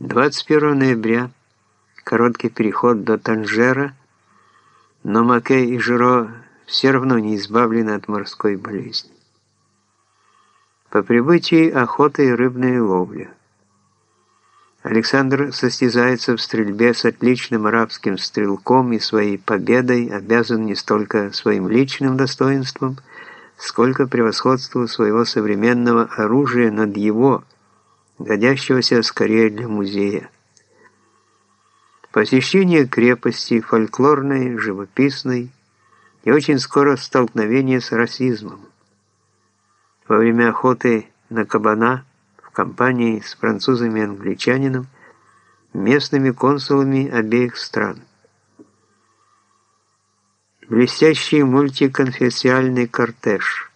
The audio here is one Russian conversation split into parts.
21 ноября короткий переход до Танжера, но Маке и Жиро все равно не избавлены от морской болезни. По прибытии охота и рыбная ловля. Александр состязается в стрельбе с отличным арабским стрелком и своей победой обязан не столько своим личным достоинством, сколько превосходству своего современного оружия над его, годящегося скорее для музея. Посещение крепости фольклорной, живописной и очень скоро столкновение с расизмом. Во время охоты на кабана в компании с французами и англичанином, местными консулами обеих стран. Блестящий мультиконфессиальный кортеж,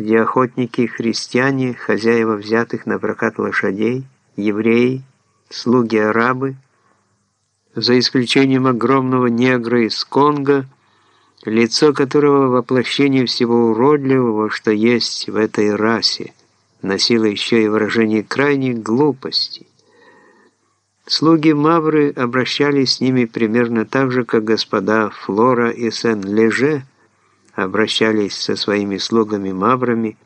где охотники христиане, хозяева взятых на прокат лошадей, евреи, слуги-арабы, за исключением огромного негра из Конго, лицо которого воплощение всего уродливого, что есть в этой расе, носило еще и выражение крайней глупости. Слуги Мавры обращались с ними примерно так же, как господа Флора и Сен-Леже обращались со своими слугами-маврами.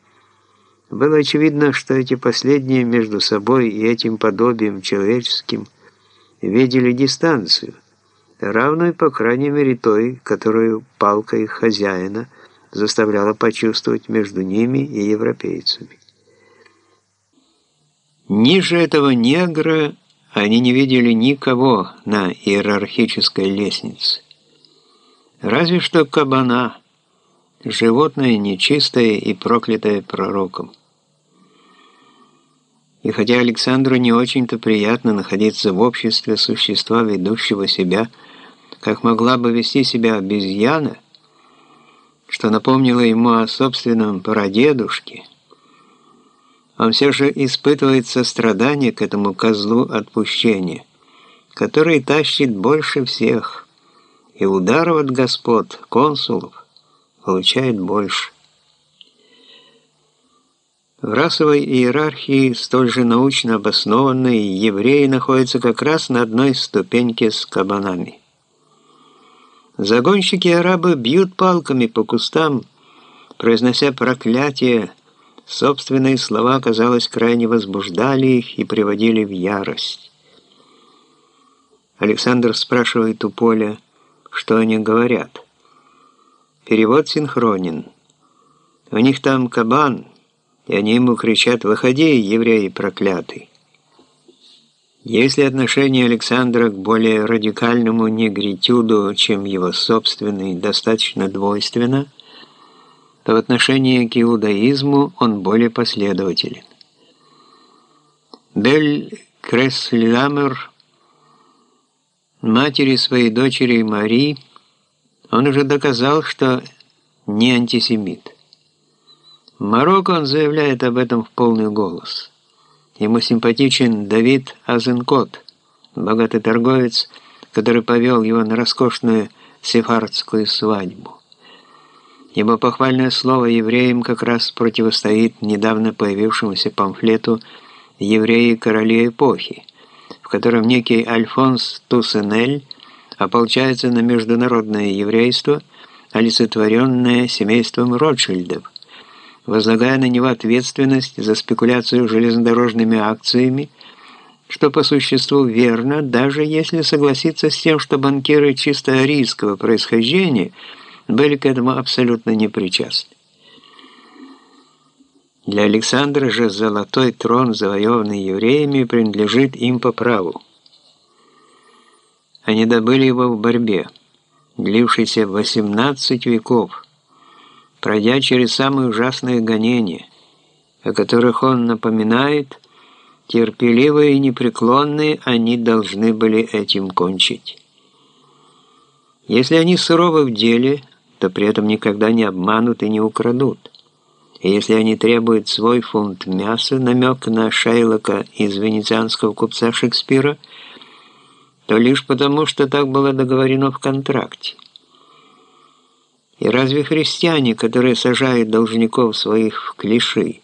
Было очевидно, что эти последние между собой и этим подобием человеческим видели дистанцию, равную, по крайней мере, той, которую палка их хозяина заставляла почувствовать между ними и европейцами. Ниже этого негра они не видели никого на иерархической лестнице. Разве что кабана, животное нечистое и проклятое пророком. И хотя Александру не очень-то приятно находиться в обществе существа, ведущего себя, как могла бы вести себя обезьяна, что напомнило ему о собственном прадедушке, он все же испытывает сострадание к этому козлу отпущения, который тащит больше всех, и ударов от господ, консулов, получает больше. В расовой иерархии, столь же научно обоснованной, евреи находятся как раз на одной ступеньке с кабанами. Загонщики-арабы бьют палками по кустам, произнося проклятие, собственные слова, казалось, крайне возбуждали их и приводили в ярость. Александр спрашивает у Поля, что они говорят. Перевод синхронен. У них там кабан, и они ему кричат «Выходи, еврей проклятый!». Если отношение Александра к более радикальному негритюду, чем его собственный, достаточно двойственно, то в отношении к иудаизму он более последователен. Бель Кресслямер, матери своей дочери Мари, он уже доказал, что не антисемит. Марокко он заявляет об этом в полный голос. Ему симпатичен Давид Азенкот, богатый торговец, который повел его на роскошную сефардскую свадьбу. Его похвальное слово евреям как раз противостоит недавно появившемуся памфлету «Евреи короли эпохи», в котором некий Альфонс Туссенель ополчается на международное еврейство, олицетворенное семейством Ротшильдов, возлагая на него ответственность за спекуляцию железнодорожными акциями, что по существу верно, даже если согласиться с тем, что банкиры чисто арийского происхождения были к этому абсолютно непричастны. Для Александра же золотой трон, завоеванный евреями, принадлежит им по праву. Они добыли его в борьбе, длившейся 18 веков, пройдя через самые ужасные гонения, о которых он напоминает, терпеливые и непреклонные, они должны были этим кончить. Если они суровы в деле, то при этом никогда не обманут и не украдут. И если они требуют свой фунт мяса, намек на Шейлока из венецианского купца Шекспира, то лишь потому, что так было договорено в контракте. И разве христиане, которые сажают должников своих в клиши,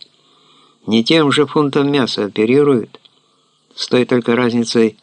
не тем же фунтом мяса оперируют, с той только разницей,